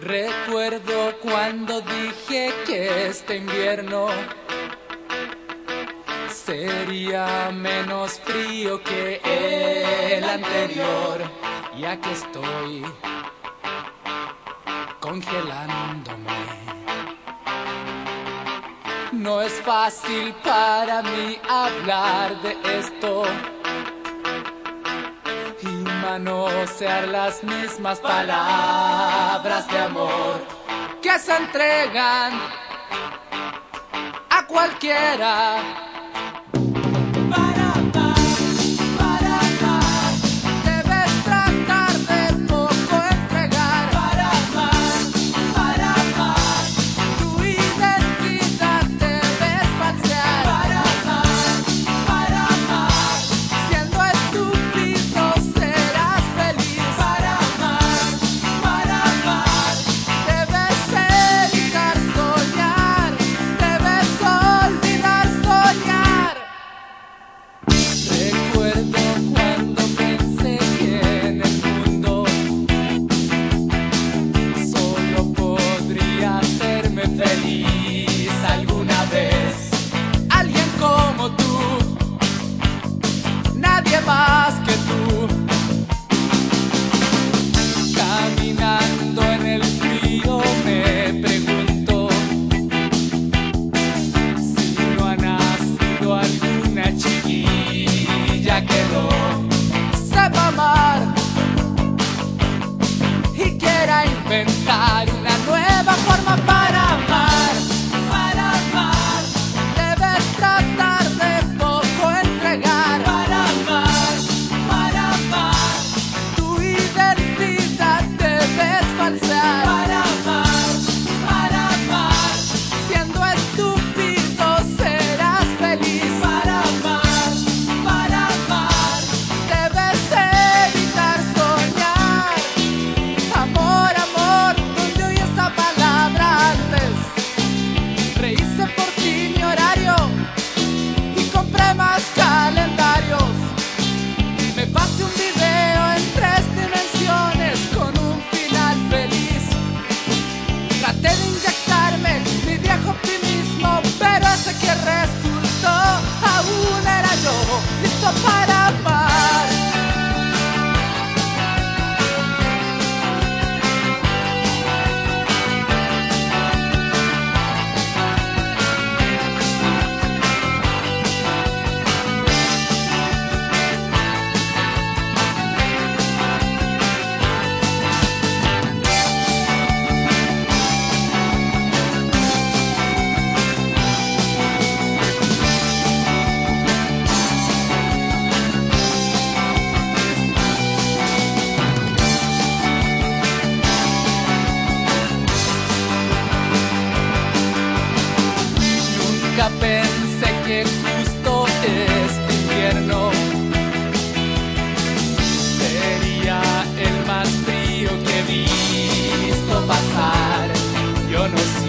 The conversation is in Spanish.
Recuerdo cuando dije que este invierno sería menos frío que el anterior, ya que estoy congelándome. No es fácil para mí hablar de esto manosear las mismas palabras de amor que se entregan a cualquiera. que no yo, listo para. pensé que justo este invierno sería el más frío que he visto pasar. Yo no sé.